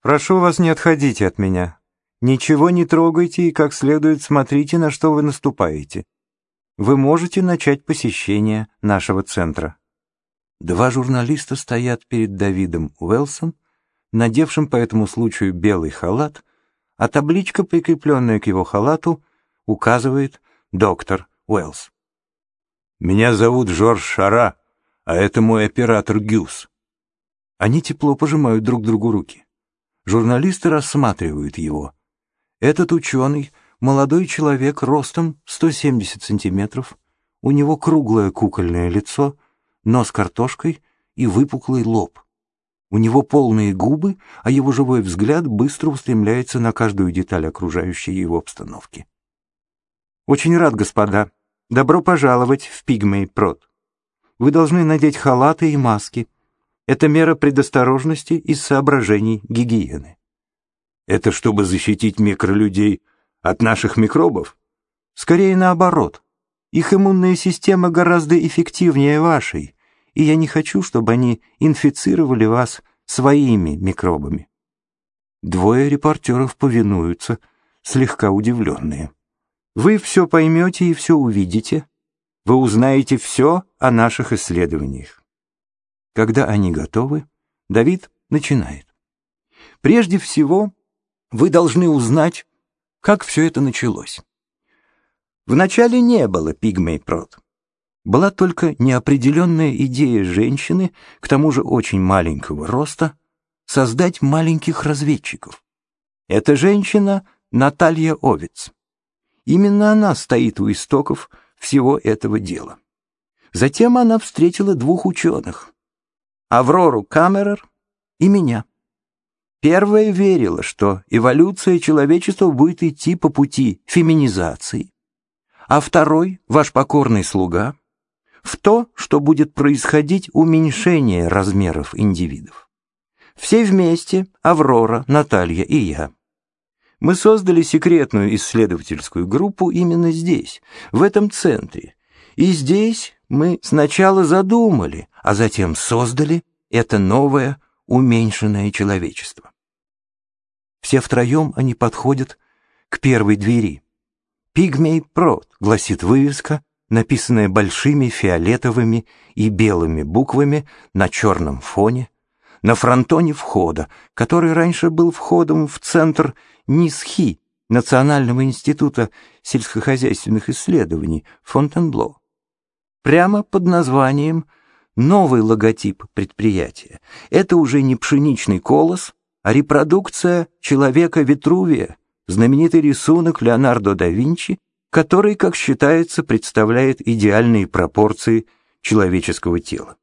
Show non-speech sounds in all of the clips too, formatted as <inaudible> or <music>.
Прошу вас, не отходите от меня. Ничего не трогайте и как следует смотрите, на что вы наступаете. Вы можете начать посещение нашего центра. Два журналиста стоят перед Давидом Уэлсом, надевшим по этому случаю белый халат, а табличка, прикрепленная к его халату, указывает «Доктор Уэллс». «Меня зовут Жорж Шара, а это мой оператор Гюс». Они тепло пожимают друг другу руки. Журналисты рассматривают его. Этот ученый — молодой человек ростом 170 сантиметров, у него круглое кукольное лицо, нос картошкой и выпуклый лоб. У него полные губы, а его живой взгляд быстро устремляется на каждую деталь окружающей его обстановки. «Очень рад, господа. Добро пожаловать в Пигмей Прот. Вы должны надеть халаты и маски. Это мера предосторожности из соображений гигиены». «Это чтобы защитить микролюдей от наших микробов?» «Скорее наоборот. Их иммунная система гораздо эффективнее вашей, и я не хочу, чтобы они инфицировали вас своими микробами. Двое репортеров повинуются, слегка удивленные. Вы все поймете и все увидите. Вы узнаете все о наших исследованиях. Когда они готовы, Давид начинает. Прежде всего, вы должны узнать, как все это началось. Вначале не было пигмей-прот была только неопределенная идея женщины, к тому же очень маленького роста, создать маленьких разведчиков. Эта женщина — Наталья Овец. Именно она стоит у истоков всего этого дела. Затем она встретила двух ученых — Аврору Камерер и меня. Первая верила, что эволюция человечества будет идти по пути феминизации, а второй, ваш покорный слуга, в то, что будет происходить уменьшение размеров индивидов. Все вместе, Аврора, Наталья и я. Мы создали секретную исследовательскую группу именно здесь, в этом центре. И здесь мы сначала задумали, а затем создали это новое уменьшенное человечество. Все втроем они подходят к первой двери. «Пигмей Прот», — гласит вывеска, написанное большими фиолетовыми и белыми буквами на черном фоне, на фронтоне входа, который раньше был входом в центр НИСХИ, Национального института сельскохозяйственных исследований Фонтенбло. Прямо под названием новый логотип предприятия. Это уже не пшеничный колос, а репродукция человека Витрувия, знаменитый рисунок Леонардо да Винчи который, как считается, представляет идеальные пропорции человеческого тела.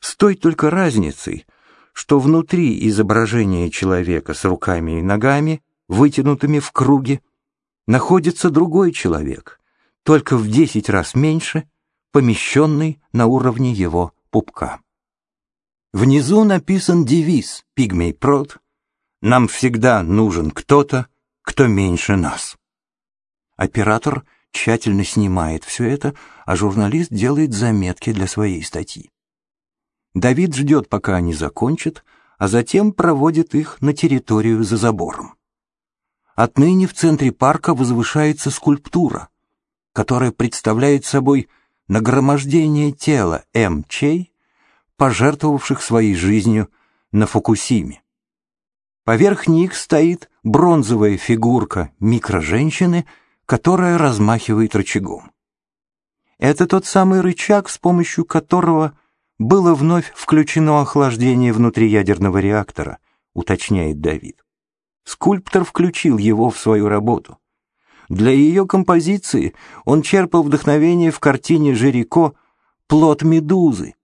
С той только разницей, что внутри изображения человека с руками и ногами, вытянутыми в круге, находится другой человек, только в десять раз меньше, помещенный на уровне его пупка. Внизу написан девиз «Пигмей Прот» «Нам всегда нужен кто-то, кто меньше нас». Оператор тщательно снимает все это, а журналист делает заметки для своей статьи. Давид ждет, пока они закончат, а затем проводит их на территорию за забором. Отныне в центре парка возвышается скульптура, которая представляет собой нагромождение тела М. Пожертвовавших своей жизнью на Фукусиме. Поверх них стоит бронзовая фигурка микроженщины, которая размахивает рычагом. Это тот самый рычаг, с помощью которого было вновь включено охлаждение внутриядерного реактора, уточняет Давид. Скульптор включил его в свою работу. Для ее композиции он черпал вдохновение в картине Жирико «Плод медузы».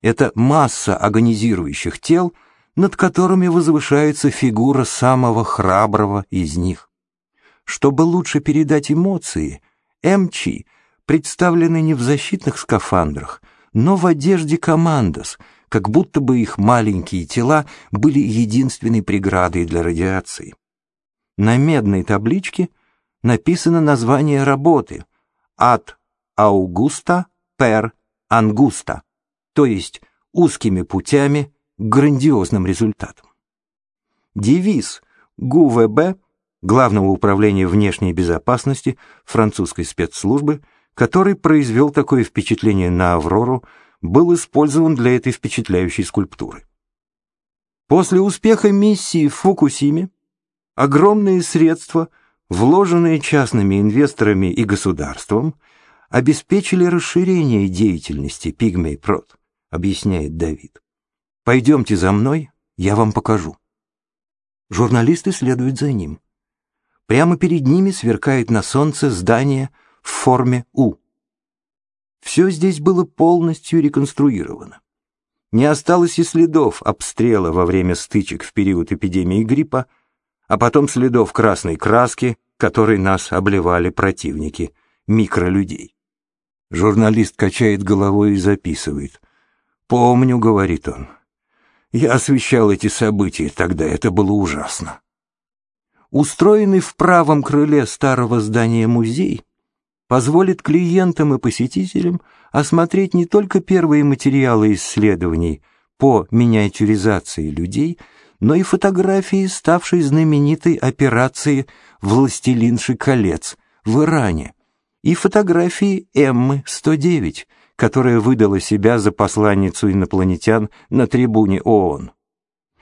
Это масса агонизирующих тел, над которыми возвышается фигура самого храброго из них. Чтобы лучше передать эмоции, МЧ представлены не в защитных скафандрах, но в одежде командос, как будто бы их маленькие тела были единственной преградой для радиации. На медной табличке написано название работы «От Аугуста пер Ангуста», то есть узкими путями к грандиозным результатам. девиз ГУВБ, Главного управления внешней безопасности французской спецслужбы, который произвел такое впечатление на Аврору, был использован для этой впечатляющей скульптуры. После успеха миссии в Фукусиме огромные средства, вложенные частными инвесторами и государством, обеспечили расширение деятельности Пигмей Прот, объясняет Давид. Пойдемте за мной, я вам покажу. Журналисты следуют за ним. Прямо перед ними сверкает на солнце здание в форме У. Все здесь было полностью реконструировано. Не осталось и следов обстрела во время стычек в период эпидемии гриппа, а потом следов красной краски, которой нас обливали противники, микролюдей. Журналист качает головой и записывает. «Помню», — говорит он, я освещал эти события, тогда это было ужасно. Устроенный в правом крыле старого здания музей позволит клиентам и посетителям осмотреть не только первые материалы исследований по миниатюризации людей, но и фотографии, ставшей знаменитой операции «Властелинши колец» в Иране, и фотографии Эммы-109, которая выдала себя за посланницу инопланетян на трибуне ООН,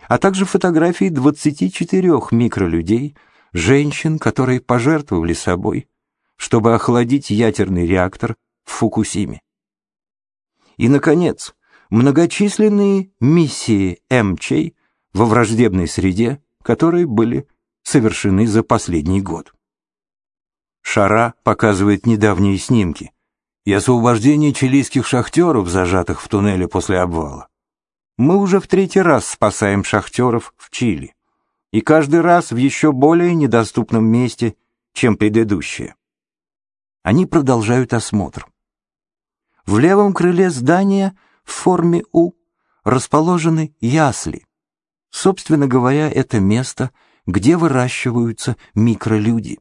а также фотографии 24 микролюдей, женщин, которые пожертвовали собой, чтобы охладить ядерный реактор в Фукусиме. И, наконец, многочисленные миссии МЧ во враждебной среде, которые были совершены за последний год. Шара показывает недавние снимки, и освобождение чилийских шахтеров, зажатых в туннеле после обвала. Мы уже в третий раз спасаем шахтеров в Чили, и каждый раз в еще более недоступном месте, чем предыдущие. Они продолжают осмотр. В левом крыле здания в форме У расположены ясли. Собственно говоря, это место, где выращиваются микролюди.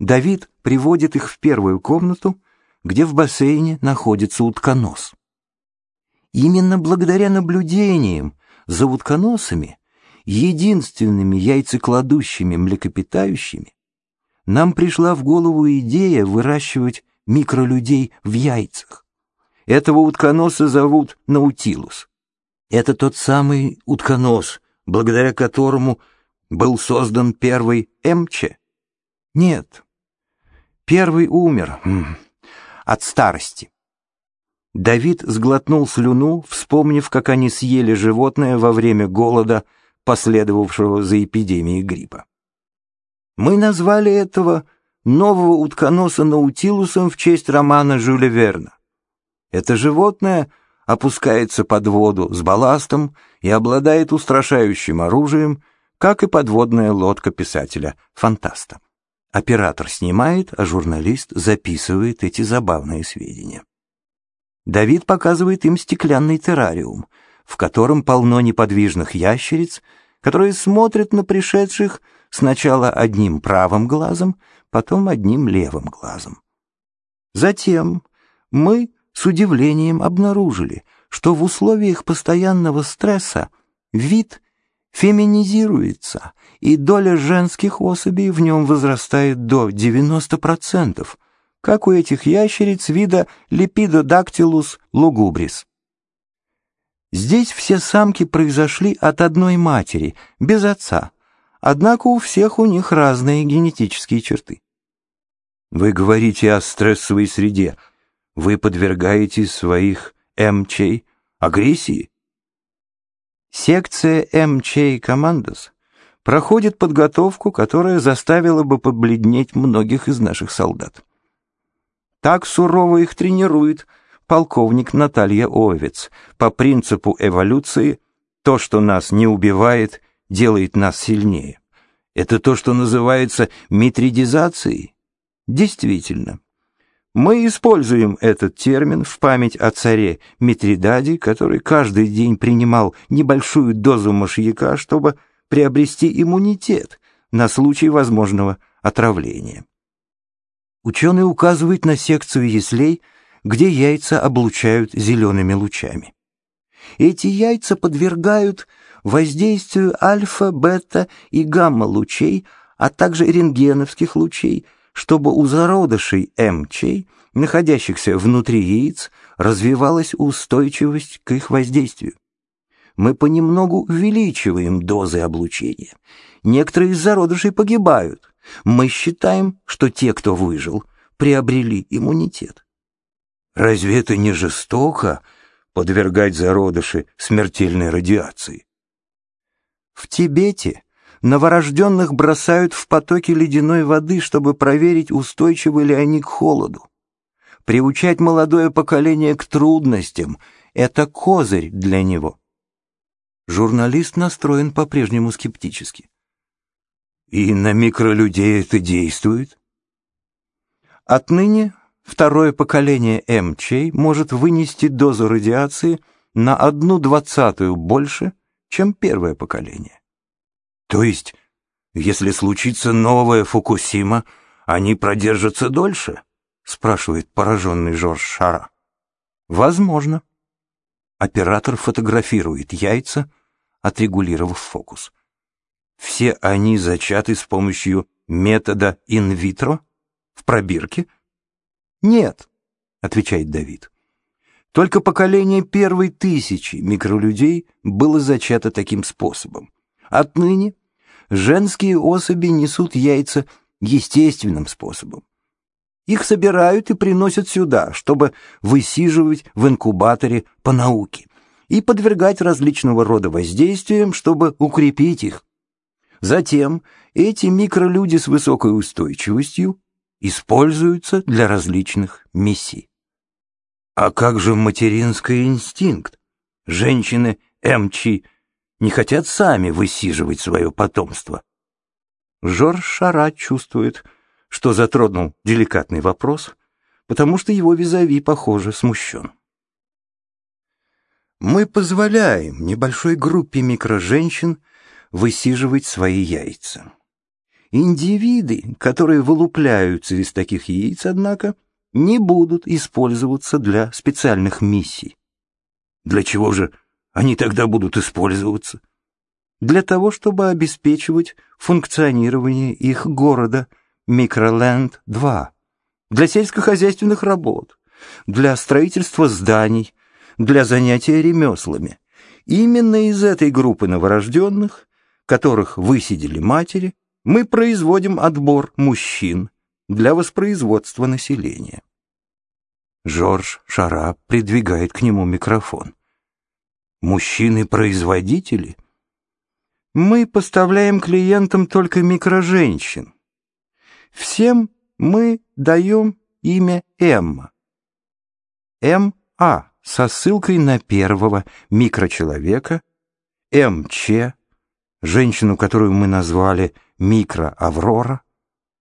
Давид приводит их в первую комнату, где в бассейне находится утконос. Именно благодаря наблюдениям за утконосами, единственными яйцекладущими млекопитающими, нам пришла в голову идея выращивать микролюдей в яйцах. Этого утконоса зовут Наутилус. Это тот самый утконос, благодаря которому был создан первый МЧ? Нет. Первый умер от старости. Давид сглотнул слюну, вспомнив, как они съели животное во время голода, последовавшего за эпидемией гриппа. Мы назвали этого нового утконоса Наутилусом в честь романа Жюля Верна. Это животное опускается под воду с балластом и обладает устрашающим оружием, как и подводная лодка писателя-фантаста. Оператор снимает, а журналист записывает эти забавные сведения. Давид показывает им стеклянный террариум, в котором полно неподвижных ящериц, которые смотрят на пришедших сначала одним правым глазом, потом одним левым глазом. Затем мы с удивлением обнаружили, что в условиях постоянного стресса вид феминизируется, и доля женских особей в нем возрастает до 90%, как у этих ящериц вида Lepidodactylus lugubris. Здесь все самки произошли от одной матери, без отца, однако у всех у них разные генетические черты. Вы говорите о стрессовой среде. Вы подвергаете своих МЧ агрессии? Секция МЧ Командос проходит подготовку, которая заставила бы побледнеть многих из наших солдат. Так сурово их тренирует полковник Наталья Овец по принципу эволюции «то, что нас не убивает, делает нас сильнее». Это то, что называется митридизацией? Действительно, мы используем этот термин в память о царе Митридаде, который каждый день принимал небольшую дозу мышьяка, чтобы приобрести иммунитет на случай возможного отравления. Ученый указывает на секцию яслей, где яйца облучают зелеными лучами. Эти яйца подвергают воздействию альфа, бета и гамма-лучей, а также рентгеновских лучей, чтобы у зародышей МЧ, находящихся внутри яиц, развивалась устойчивость к их воздействию. Мы понемногу увеличиваем дозы облучения. Некоторые из зародышей погибают. Мы считаем, что те, кто выжил, приобрели иммунитет. Разве это не жестоко подвергать зародыши смертельной радиации? В Тибете новорожденных бросают в потоки ледяной воды, чтобы проверить, устойчивы ли они к холоду. Приучать молодое поколение к трудностям — это козырь для него. Журналист настроен по-прежнему скептически. И на микролюдей это действует? Отныне второе поколение МЧ может вынести дозу радиации на одну двадцатую больше, чем первое поколение. То есть, если случится новая Фукусима, они продержатся дольше? Спрашивает пораженный Жорж Шара. Возможно. Оператор фотографирует яйца, отрегулировав фокус. Все они зачаты с помощью метода инвитро в пробирке? Нет, отвечает Давид. Только поколение первой тысячи микролюдей было зачато таким способом. Отныне женские особи несут яйца естественным способом. Их собирают и приносят сюда, чтобы высиживать в инкубаторе по науке и подвергать различного рода воздействиям, чтобы укрепить их. Затем эти микролюди с высокой устойчивостью используются для различных миссий. А как же материнский инстинкт? Женщины МЧ не хотят сами высиживать свое потомство. Жорж Шара чувствует, что затронул деликатный вопрос, потому что его визави, похоже, смущен. Мы позволяем небольшой группе микроженщин высиживать свои яйца. Индивиды, которые вылупляются из таких яиц, однако, не будут использоваться для специальных миссий. Для чего же они тогда будут использоваться? Для того, чтобы обеспечивать функционирование их города Микроленд-2, для сельскохозяйственных работ, для строительства зданий, для занятия ремеслами. Именно из этой группы новорожденных, которых высидели матери, мы производим отбор мужчин, для воспроизводства населения. Жорж Шара придвигает к нему микрофон. Мужчины-производители? Мы поставляем клиентам только микроженщин. Всем мы даем имя Эмма. М.А. со ссылкой на первого микрочеловека, МЧ, женщину, которую мы назвали микроаврора,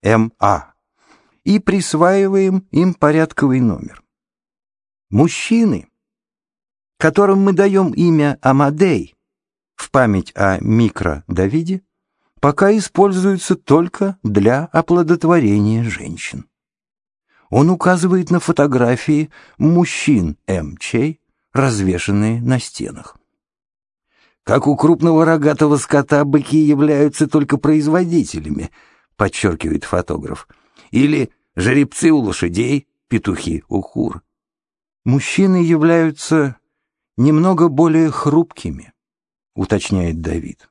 М.А и присваиваем им порядковый номер. Мужчины, которым мы даем имя Амадей в память о микро-Давиде, пока используются только для оплодотворения женщин. Он указывает на фотографии мужчин МЧ, развешанные на стенах. Как у крупного рогатого скота быки являются только производителями, подчеркивает фотограф – или жеребцы у лошадей, петухи у кур. Мужчины являются немного более хрупкими, уточняет Давид.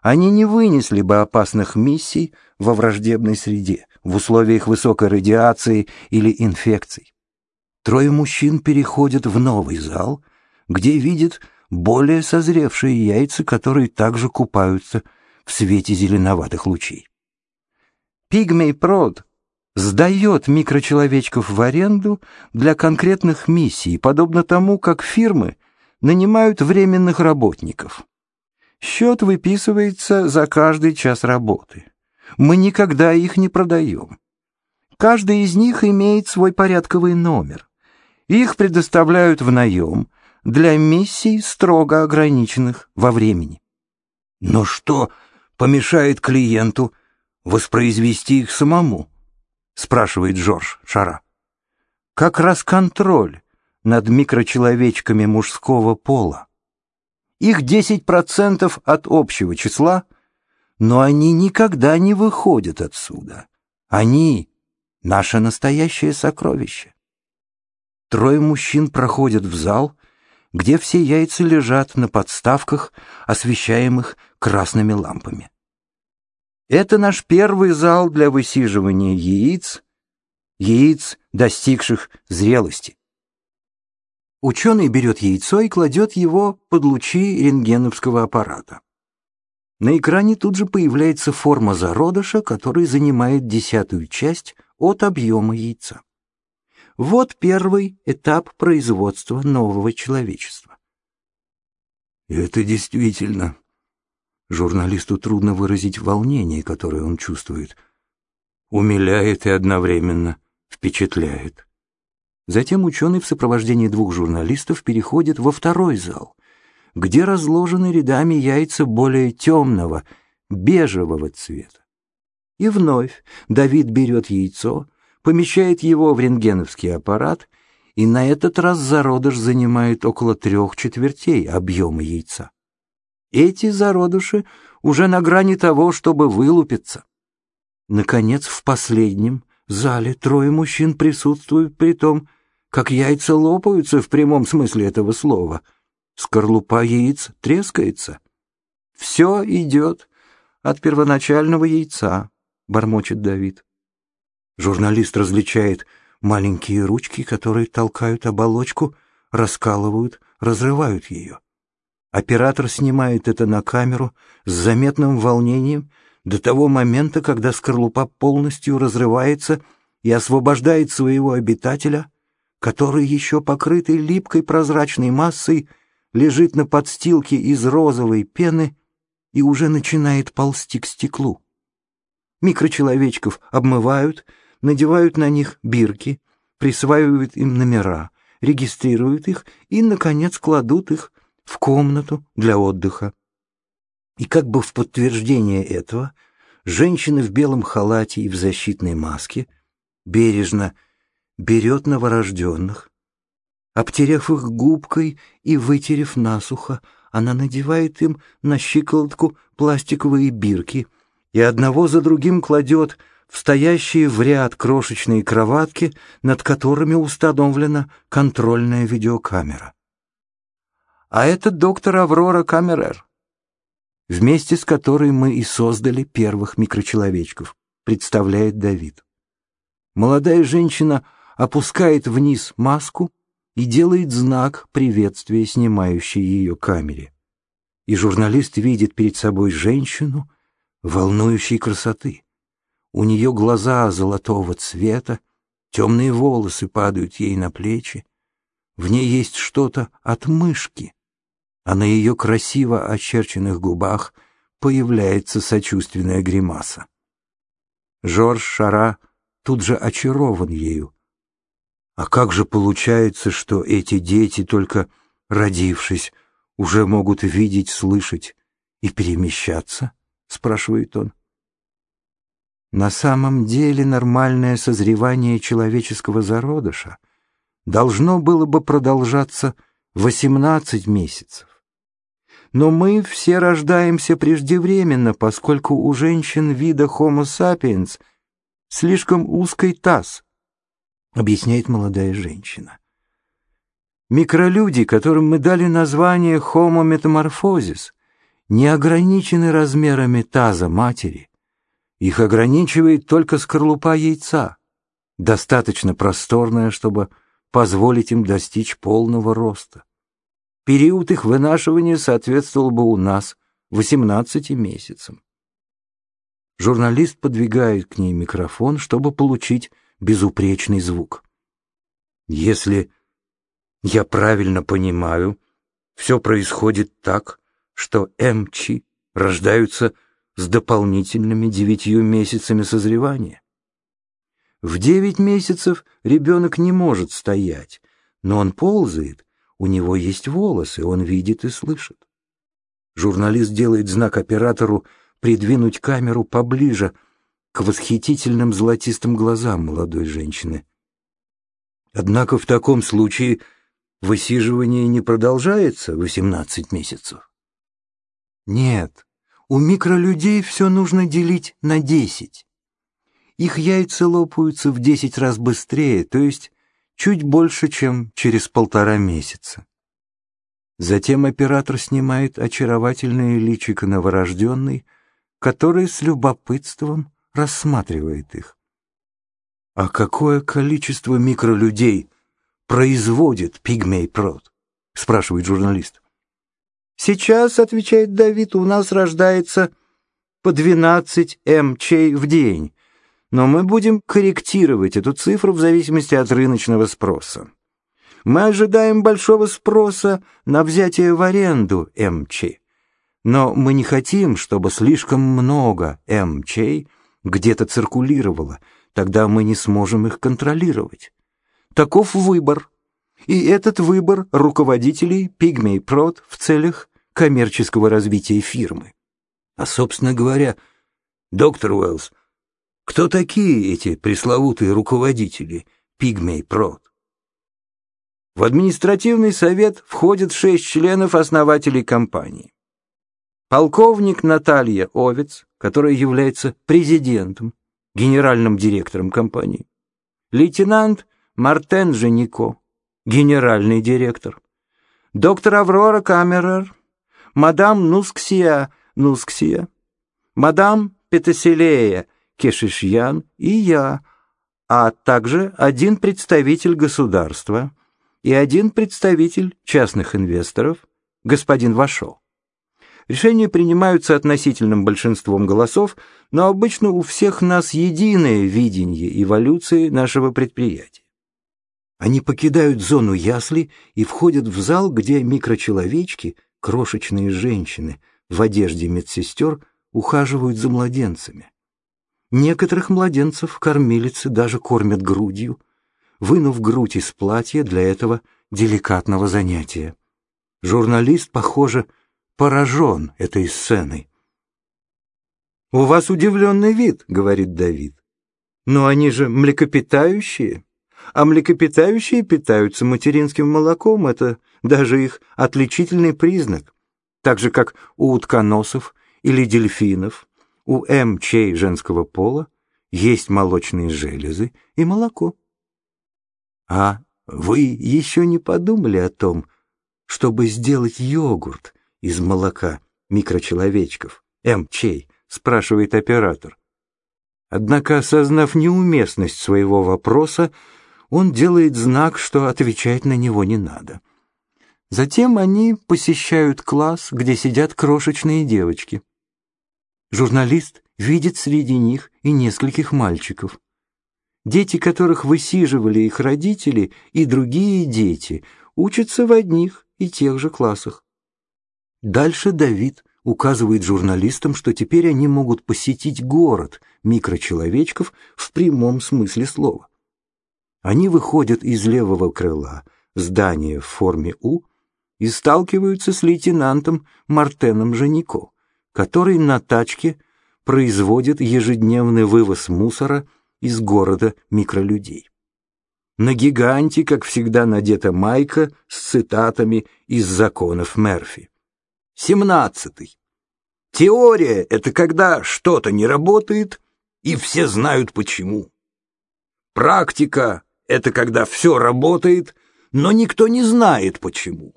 Они не вынесли бы опасных миссий во враждебной среде, в условиях высокой радиации или инфекций. Трое мужчин переходят в новый зал, где видят более созревшие яйца, которые также купаются в свете зеленоватых лучей. Пигмей Прод сдает микрочеловечков в аренду для конкретных миссий, подобно тому, как фирмы нанимают временных работников. Счет выписывается за каждый час работы. Мы никогда их не продаем. Каждый из них имеет свой порядковый номер. Их предоставляют в наем для миссий, строго ограниченных во времени. Но что помешает клиенту воспроизвести их самому? спрашивает Жорж Шара. Как раз контроль над микрочеловечками мужского пола. Их 10% от общего числа, но они никогда не выходят отсюда. Они — наше настоящее сокровище. Трое мужчин проходят в зал, где все яйца лежат на подставках, освещаемых красными лампами. Это наш первый зал для высиживания яиц, яиц, достигших зрелости. Ученый берет яйцо и кладет его под лучи рентгеновского аппарата. На экране тут же появляется форма зародыша, который занимает десятую часть от объема яйца. Вот первый этап производства нового человечества. Это действительно Журналисту трудно выразить волнение, которое он чувствует. Умиляет и одновременно впечатляет. Затем ученый в сопровождении двух журналистов переходит во второй зал, где разложены рядами яйца более темного, бежевого цвета. И вновь Давид берет яйцо, помещает его в рентгеновский аппарат, и на этот раз зародыш занимает около трех четвертей объема яйца. Эти зародыши уже на грани того, чтобы вылупиться. Наконец, в последнем зале трое мужчин присутствуют при том, как яйца лопаются в прямом смысле этого слова. Скорлупа яиц трескается. «Все идет от первоначального яйца», — бормочет Давид. Журналист различает маленькие ручки, которые толкают оболочку, раскалывают, разрывают ее. Оператор снимает это на камеру с заметным волнением до того момента, когда скорлупа полностью разрывается и освобождает своего обитателя, который еще покрытый липкой прозрачной массой лежит на подстилке из розовой пены и уже начинает ползти к стеклу. Микрочеловечков обмывают, надевают на них бирки, присваивают им номера, регистрируют их и, наконец, кладут их в комнату для отдыха. И как бы в подтверждение этого, женщина в белом халате и в защитной маске бережно берет новорожденных, обтерев их губкой и вытерев насухо, она надевает им на щиколотку пластиковые бирки и одного за другим кладет в стоящие в ряд крошечные кроватки, над которыми установлена контрольная видеокамера а это доктор Аврора Камерер, вместе с которой мы и создали первых микрочеловечков, представляет Давид. Молодая женщина опускает вниз маску и делает знак приветствия снимающей ее камере. И журналист видит перед собой женщину волнующей красоты. У нее глаза золотого цвета, темные волосы падают ей на плечи. В ней есть что-то от мышки, а на ее красиво очерченных губах появляется сочувственная гримаса. Жорж Шара тут же очарован ею. А как же получается, что эти дети, только родившись, уже могут видеть, слышать и перемещаться? спрашивает он. На самом деле нормальное созревание человеческого зародыша должно было бы продолжаться 18 месяцев. Но мы все рождаемся преждевременно, поскольку у женщин вида Homo sapiens слишком узкий таз, объясняет молодая женщина. Микролюди, которым мы дали название Homo metamorphosis, не ограничены размерами таза матери. Их ограничивает только скорлупа яйца, достаточно просторная, чтобы позволить им достичь полного роста. Период их вынашивания соответствовал бы у нас 18 месяцам. Журналист подвигает к ней микрофон, чтобы получить безупречный звук. Если я правильно понимаю, все происходит так, что МЧ рождаются с дополнительными девятью месяцами созревания. В девять месяцев ребенок не может стоять, но он ползает у него есть волосы, он видит и слышит. Журналист делает знак оператору придвинуть камеру поближе к восхитительным золотистым глазам молодой женщины. Однако в таком случае высиживание не продолжается 18 месяцев. Нет, у микролюдей все нужно делить на 10. Их яйца лопаются в 10 раз быстрее, то есть чуть больше, чем через полтора месяца. Затем оператор снимает очаровательное личико новорожденной, который с любопытством рассматривает их. А какое количество микролюдей производит пигмей-прод? спрашивает журналист. Сейчас, отвечает Давид, у нас рождается по 12 МЧ в день, но мы будем корректировать эту цифру в зависимости от рыночного спроса. Мы ожидаем большого спроса на взятие в аренду МЧ, но мы не хотим, чтобы слишком много МЧ где-то циркулировало, тогда мы не сможем их контролировать. Таков выбор. И этот выбор руководителей Pygmy Prod в целях коммерческого развития фирмы. А, собственно говоря, доктор Уэллс, кто такие эти пресловутые руководители Пигмей Прод? В административный совет входят шесть членов основателей компании. Полковник Наталья Овец, которая является президентом, генеральным директором компании. Лейтенант Мартен Женико, генеральный директор. Доктор Аврора Камерер, мадам Нусксия Нусксия, мадам Петеселея Кешишьян и я, а также один представитель государства и один представитель частных инвесторов, господин Вашо. Решения принимаются относительным большинством голосов, но обычно у всех нас единое видение эволюции нашего предприятия. Они покидают зону ясли и входят в зал, где микрочеловечки, крошечные женщины в одежде медсестер, ухаживают за младенцами. Некоторых младенцев кормилицы даже кормят грудью, вынув грудь из платья для этого деликатного занятия. Журналист, похоже, поражен этой сценой. «У вас удивленный вид», — говорит Давид. «Но они же млекопитающие, а млекопитающие питаются материнским молоком, это даже их отличительный признак, так же, как у утконосов или дельфинов, у МЧ женского пола есть молочные железы и молоко. А вы еще не подумали о том, чтобы сделать йогурт из молока микрочеловечков? МЧ, спрашивает оператор. Однако, осознав неуместность своего вопроса, он делает знак, что отвечать на него не надо. Затем они посещают класс, где сидят крошечные девочки. Журналист видит среди них и нескольких мальчиков. Дети, которых высиживали их родители, и другие дети учатся в одних и тех же классах. Дальше Давид указывает журналистам, что теперь они могут посетить город микрочеловечков в прямом смысле слова. Они выходят из левого крыла здания в форме У и сталкиваются с лейтенантом Мартеном Женико который на тачке производит ежедневный вывоз мусора из города микролюдей. На гиганте, как всегда, надета майка с цитатами из законов Мерфи. Семнадцатый. Теория — это когда что-то не работает, и все знают почему. Практика — это когда все работает, но никто не знает почему.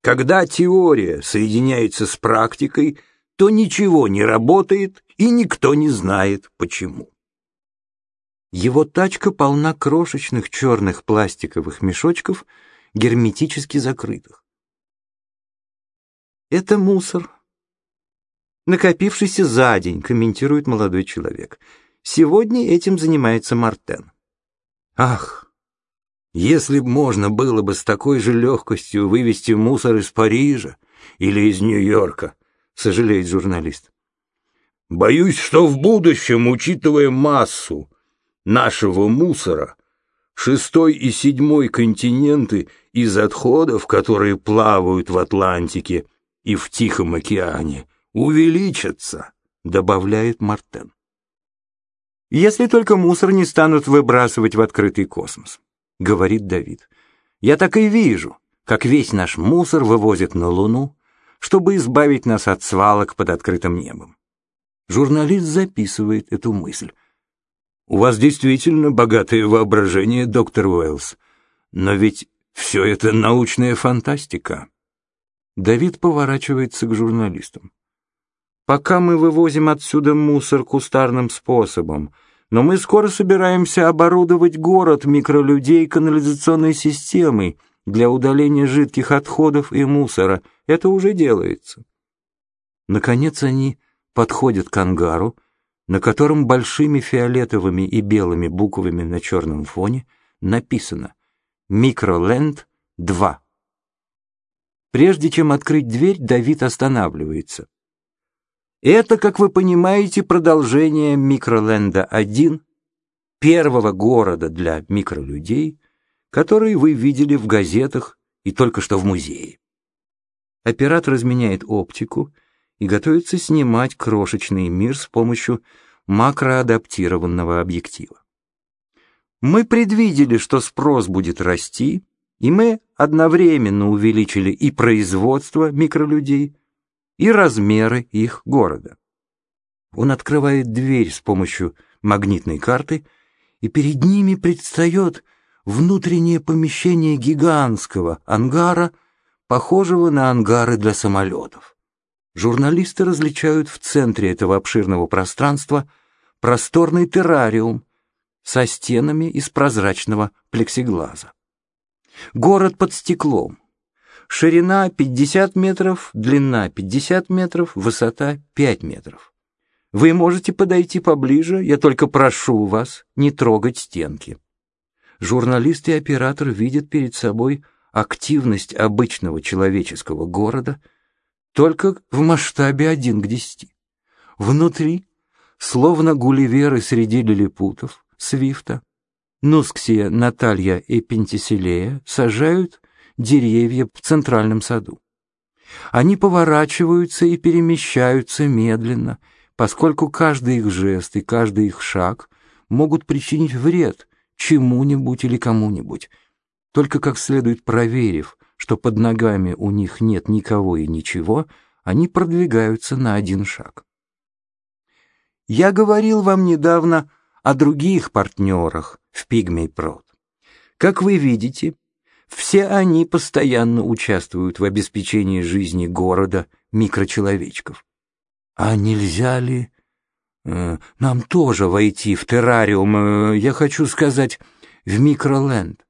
Когда теория соединяется с практикой, то ничего не работает, и никто не знает почему. Его тачка полна крошечных черных пластиковых мешочков, герметически закрытых. Это мусор, накопившийся за день, комментирует молодой человек. Сегодня этим занимается Мартен. Ах, если б можно было бы с такой же легкостью вывести мусор из Парижа или из Нью-Йорка, сожалеет журналист. Боюсь, что в будущем, учитывая массу нашего мусора, шестой и седьмой континенты из отходов, которые плавают в Атлантике и в Тихом океане, увеличатся, добавляет Мартен. Если только мусор не станут выбрасывать в открытый космос, говорит Давид. Я так и вижу, как весь наш мусор вывозят на Луну, чтобы избавить нас от свалок под открытым небом. Журналист записывает эту мысль. У вас действительно богатое воображение, доктор Уэллс. Но ведь все это научная фантастика. Давид поворачивается к журналистам. Пока мы вывозим отсюда мусор кустарным способом, но мы скоро собираемся оборудовать город микролюдей канализационной системой для удаления жидких отходов и мусора. Это уже делается. Наконец они подходят к ангару, на котором большими фиолетовыми и белыми буквами на черном фоне написано «Микроленд 2». Прежде чем открыть дверь, Давид останавливается. Это, как вы понимаете, продолжение Микроленда 1, первого города для микролюдей, который вы видели в газетах и только что в музее. Оператор изменяет оптику и готовится снимать крошечный мир с помощью макроадаптированного объектива. Мы предвидели, что спрос будет расти, и мы одновременно увеличили и производство микролюдей, и размеры их города. Он открывает дверь с помощью магнитной карты, и перед ними предстает внутреннее помещение гигантского ангара, похожего на ангары для самолетов. Журналисты различают в центре этого обширного пространства просторный террариум со стенами из прозрачного плексиглаза. Город под стеклом. Ширина 50 метров, длина 50 метров, высота 5 метров. Вы можете подойти поближе, я только прошу вас не трогать стенки. Журналист и оператор видят перед собой активность обычного человеческого города — только в масштабе один к десяти. Внутри, словно гулливеры среди лилипутов, свифта, Нусксия, Наталья и Пентиселея сажают деревья в центральном саду. Они поворачиваются и перемещаются медленно, поскольку каждый их жест и каждый их шаг могут причинить вред чему-нибудь или кому-нибудь, только как следует проверив, что под ногами у них нет никого и ничего, они продвигаются на один шаг. Я говорил вам недавно о других партнерах в Пигмей Прод. Как вы видите, все они постоянно участвуют в обеспечении жизни города микрочеловечков. А нельзя ли э, нам тоже войти в террариум, э, я хочу сказать, в микроленд?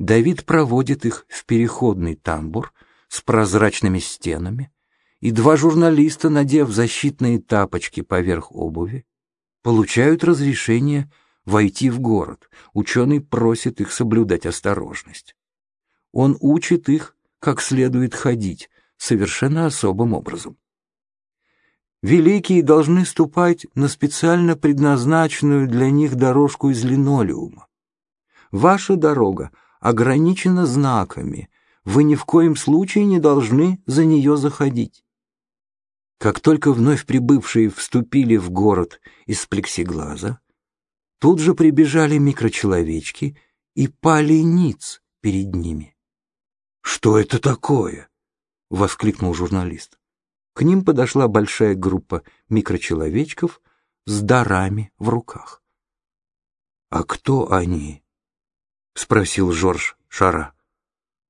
Давид проводит их в переходный тамбур с прозрачными стенами, и два журналиста, надев защитные тапочки поверх обуви, получают разрешение войти в город. Ученый просит их соблюдать осторожность. Он учит их, как следует ходить, совершенно особым образом. Великие должны ступать на специально предназначенную для них дорожку из линолеума. Ваша дорога ограничена знаками, вы ни в коем случае не должны за нее заходить. Как только вновь прибывшие вступили в город из плексиглаза, тут же прибежали микрочеловечки и пали ниц перед ними. «Что это такое?» — воскликнул журналист. К ним подошла большая группа микрочеловечков с дарами в руках. «А кто они?» — спросил Жорж Шара.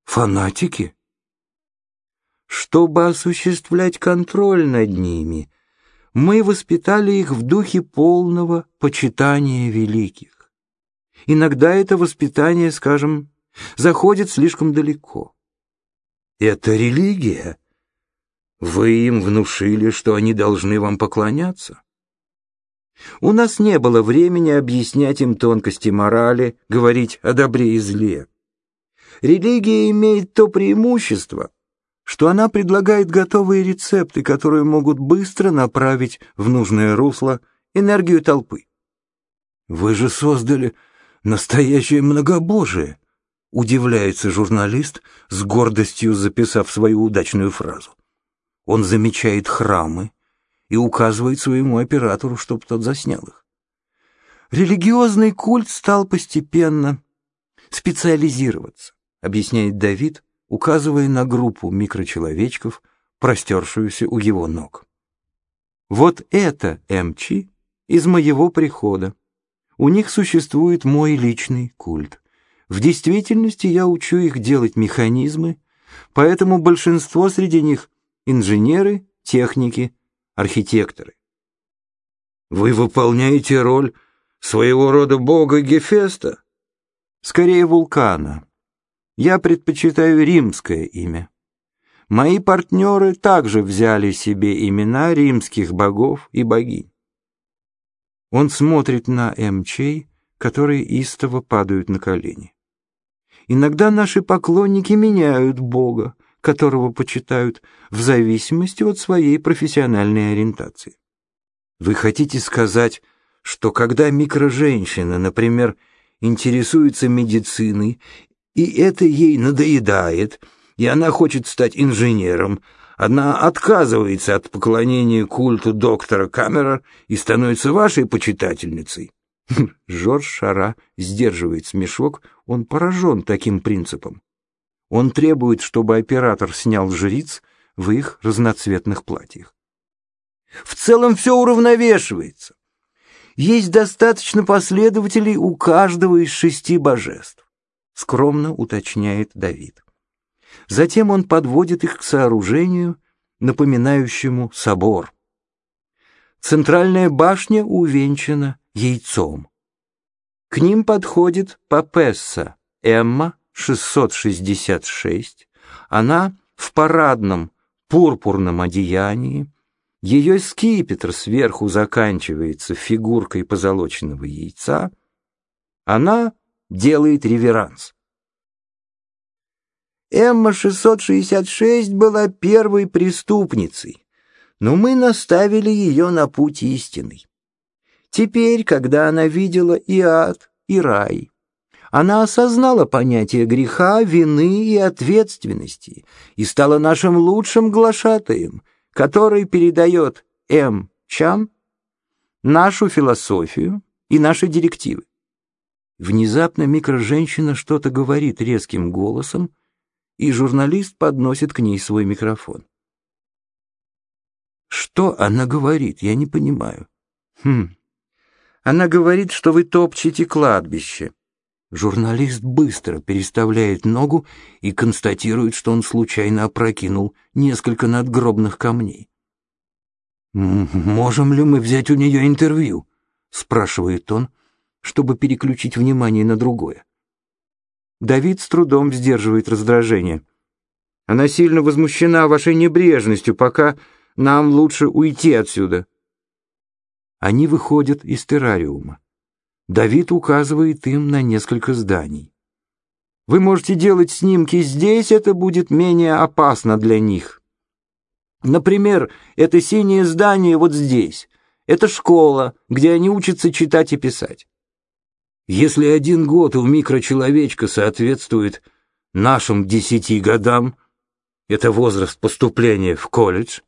«Фанатики?» «Чтобы осуществлять контроль над ними, мы воспитали их в духе полного почитания великих. Иногда это воспитание, скажем, заходит слишком далеко». «Это религия? Вы им внушили, что они должны вам поклоняться?» У нас не было времени объяснять им тонкости морали, говорить о добре и зле. Религия имеет то преимущество, что она предлагает готовые рецепты, которые могут быстро направить в нужное русло энергию толпы. «Вы же создали настоящее многобожие», — удивляется журналист, с гордостью записав свою удачную фразу. Он замечает храмы, и указывает своему оператору, чтобы тот заснял их. Религиозный культ стал постепенно специализироваться, объясняет Давид, указывая на группу микрочеловечков, простершуюся у его ног. Вот это МЧ из моего прихода. У них существует мой личный культ. В действительности я учу их делать механизмы, поэтому большинство среди них — инженеры, техники, архитекторы. Вы выполняете роль своего рода бога Гефеста? Скорее вулкана. Я предпочитаю римское имя. Мои партнеры также взяли себе имена римских богов и богинь. Он смотрит на МЧ, которые истово падают на колени. Иногда наши поклонники меняют Бога, которого почитают, в зависимости от своей профессиональной ориентации. Вы хотите сказать, что когда микроженщина, например, интересуется медициной, и это ей надоедает, и она хочет стать инженером, она отказывается от поклонения культу доктора Камера и становится вашей почитательницей. <laughs> Жорж Шара сдерживает смешок, он поражен таким принципом. Он требует, чтобы оператор снял жриц в их разноцветных платьях. В целом все уравновешивается. Есть достаточно последователей у каждого из шести божеств, скромно уточняет Давид. Затем он подводит их к сооружению, напоминающему собор. Центральная башня увенчана яйцом. К ним подходит Папесса Эмма 666. Она в парадном пурпурном одеянии. Ее скипетр сверху заканчивается фигуркой позолоченного яйца. Она делает реверанс. Эмма-666 была первой преступницей, но мы наставили ее на путь истинный. Теперь, когда она видела и ад, и рай, она осознала понятие греха, вины и ответственности и стала нашим лучшим глашатаем, который передает М. Чам нашу философию и наши директивы. Внезапно микроженщина что-то говорит резким голосом, и журналист подносит к ней свой микрофон. Что она говорит, я не понимаю. Хм, она говорит, что вы топчете кладбище. Журналист быстро переставляет ногу и констатирует, что он случайно опрокинул несколько надгробных камней. «Можем ли мы взять у нее интервью?» — спрашивает он, чтобы переключить внимание на другое. Давид с трудом сдерживает раздражение. Она сильно возмущена вашей небрежностью, пока нам лучше уйти отсюда. Они выходят из террариума. Давид указывает им на несколько зданий. Вы можете делать снимки здесь, это будет менее опасно для них. Например, это синее здание вот здесь. Это школа, где они учатся читать и писать. Если один год у микрочеловечка соответствует нашим десяти годам, это возраст поступления в колледж,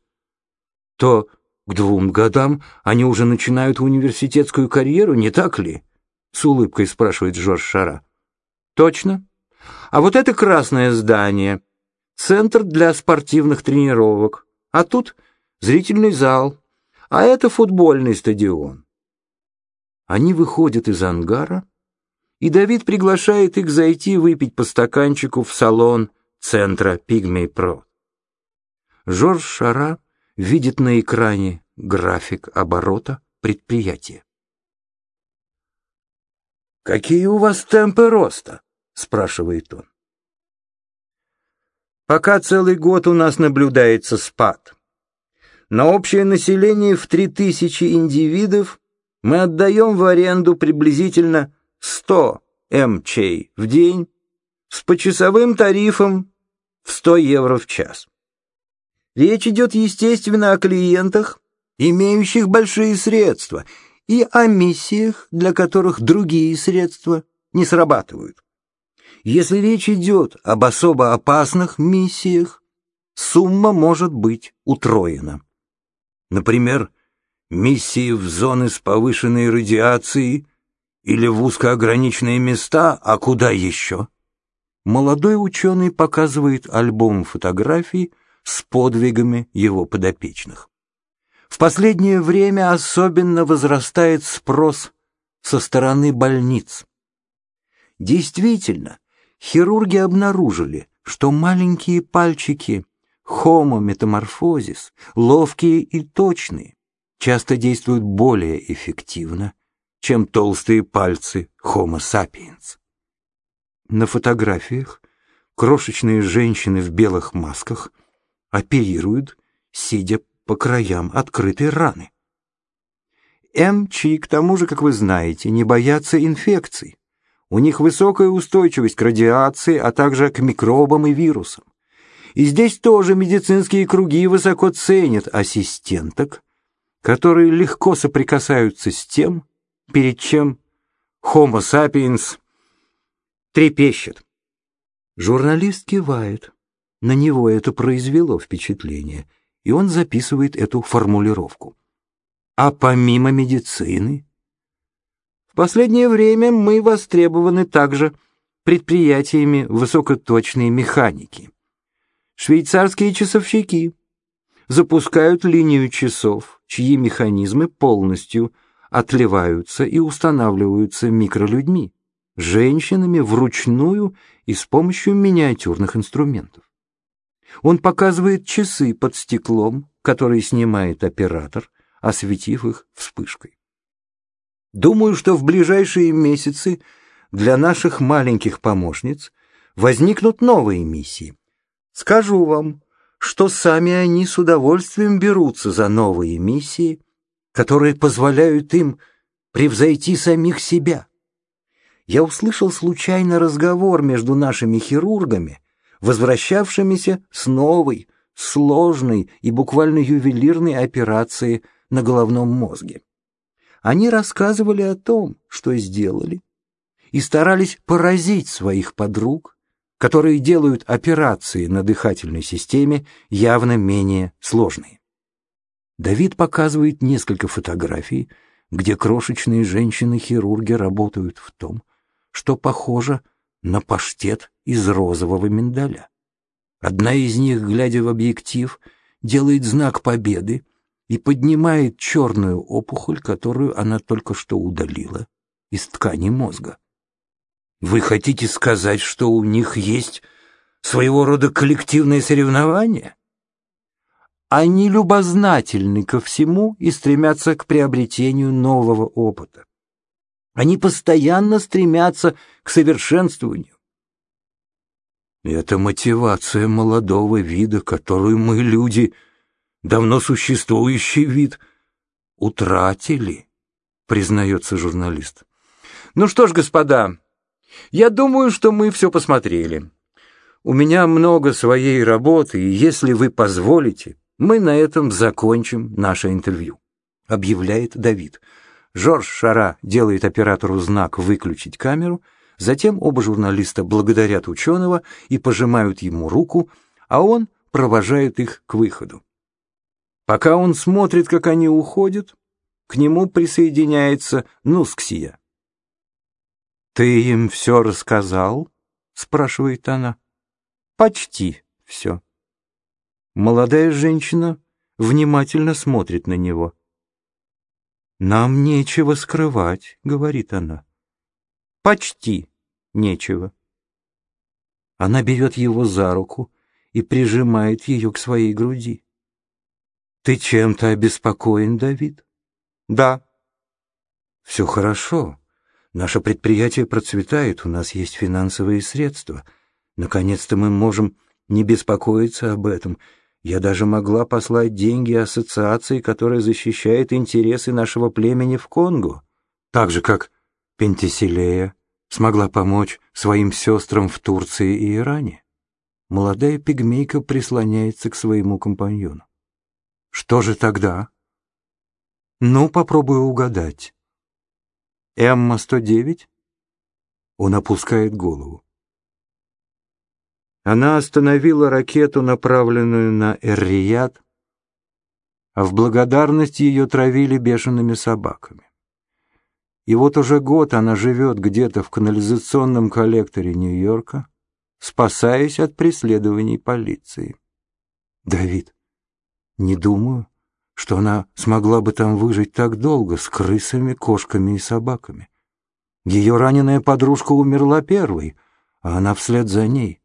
то к двум годам они уже начинают университетскую карьеру, не так ли? С улыбкой спрашивает Жорж Шара. Точно. А вот это красное здание. Центр для спортивных тренировок. А тут зрительный зал. А это футбольный стадион. Они выходят из ангара, и Давид приглашает их зайти выпить по стаканчику в салон центра Пигмей Про. Жорж Шара видит на экране график оборота предприятия. «Какие у вас темпы роста?» — спрашивает он. «Пока целый год у нас наблюдается спад. На общее население в 3000 индивидов мы отдаем в аренду приблизительно 100 МЧ в день с почасовым тарифом в 100 евро в час. Речь идет, естественно, о клиентах, имеющих большие средства, и о миссиях, для которых другие средства не срабатывают. Если речь идет об особо опасных миссиях, сумма может быть утроена. Например, миссии в зоны с повышенной радиацией или в узкоограниченные места, а куда еще? Молодой ученый показывает альбом фотографий с подвигами его подопечных. В последнее время особенно возрастает спрос со стороны больниц. Действительно, хирурги обнаружили, что маленькие пальчики Homo metamorphosis, ловкие и точные, часто действуют более эффективно, чем толстые пальцы Homo sapiens. На фотографиях крошечные женщины в белых масках оперируют, сидя по краям открытой раны. МЧ, к тому же, как вы знаете, не боятся инфекций. У них высокая устойчивость к радиации, а также к микробам и вирусам. И здесь тоже медицинские круги высоко ценят ассистенток, которые легко соприкасаются с тем, перед чем Homo sapiens трепещет. Журналист кивает. На него это произвело впечатление, и он записывает эту формулировку. А помимо медицины? В последнее время мы востребованы также предприятиями высокоточной механики. Швейцарские часовщики запускают линию часов, чьи механизмы полностью отливаются и устанавливаются микролюдьми, женщинами вручную и с помощью миниатюрных инструментов. Он показывает часы под стеклом, которые снимает оператор, осветив их вспышкой. Думаю, что в ближайшие месяцы для наших маленьких помощниц возникнут новые миссии. Скажу вам, что сами они с удовольствием берутся за новые миссии, которые позволяют им превзойти самих себя. Я услышал случайно разговор между нашими хирургами, возвращавшимися с новой, сложной и буквально ювелирной операции на головном мозге. Они рассказывали о том, что сделали, и старались поразить своих подруг, которые делают операции на дыхательной системе явно менее сложные. Давид показывает несколько фотографий, где крошечные женщины-хирурги работают в том, что похоже на паштет из розового миндаля. Одна из них, глядя в объектив, делает знак победы и поднимает черную опухоль, которую она только что удалила из ткани мозга. Вы хотите сказать, что у них есть своего рода коллективные соревнования? Они любознательны ко всему и стремятся к приобретению нового опыта. Они постоянно стремятся к совершенствованию. Это мотивация молодого вида, которую мы, люди, давно существующий вид, утратили, признается журналист. Ну что ж, господа, я думаю, что мы все посмотрели. У меня много своей работы, и если вы позволите, мы на этом закончим наше интервью», — объявляет Давид. Жорж Шара делает оператору знак «выключить камеру», затем оба журналиста благодарят ученого и пожимают ему руку, а он провожает их к выходу. Пока он смотрит, как они уходят, к нему присоединяется Нусксия. «Ты им все рассказал?» — спрашивает она. «Почти все». Молодая женщина внимательно смотрит на него. «Нам нечего скрывать», — говорит она. «Почти нечего». Она берет его за руку и прижимает ее к своей груди. «Ты чем-то обеспокоен, Давид?» «Да». «Все хорошо. Наше предприятие процветает, у нас есть финансовые средства. Наконец-то мы можем не беспокоиться об этом. Я даже могла послать деньги ассоциации, которая защищает интересы нашего племени в Конго. Так же, как Пентиселея смогла помочь своим сестрам в Турции и Иране. Молодая пигмейка прислоняется к своему компаньону. Что же тогда? Ну, попробую угадать. Эмма-109? Он опускает голову. Она остановила ракету, направленную на Эр-Рияд, а в благодарность ее травили бешеными собаками. И вот уже год она живет где-то в канализационном коллекторе Нью-Йорка, спасаясь от преследований полиции. Давид, не думаю, что она смогла бы там выжить так долго с крысами, кошками и собаками. Ее раненая подружка умерла первой, а она вслед за ней.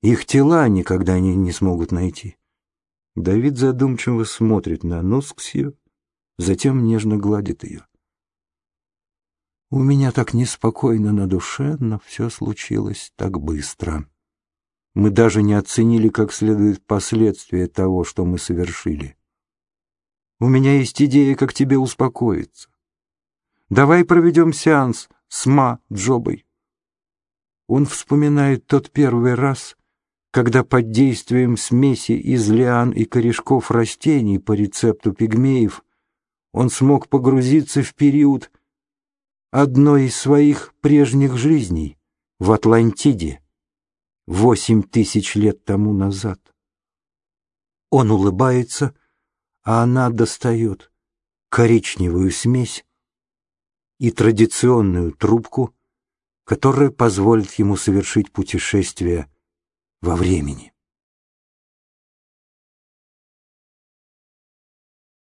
Их тела никогда не, не смогут найти. Давид задумчиво смотрит на Носксию, затем нежно гладит ее. У меня так неспокойно на душе, но все случилось так быстро. Мы даже не оценили как следует последствия того, что мы совершили. У меня есть идея, как тебе успокоиться. Давай проведем сеанс с Ма Джобой. Он вспоминает тот первый раз, когда под действием смеси из лиан и корешков растений по рецепту пигмеев он смог погрузиться в период одной из своих прежних жизней в Атлантиде восемь тысяч лет тому назад. Он улыбается, а она достает коричневую смесь и традиционную трубку, которая позволит ему совершить путешествие во времени.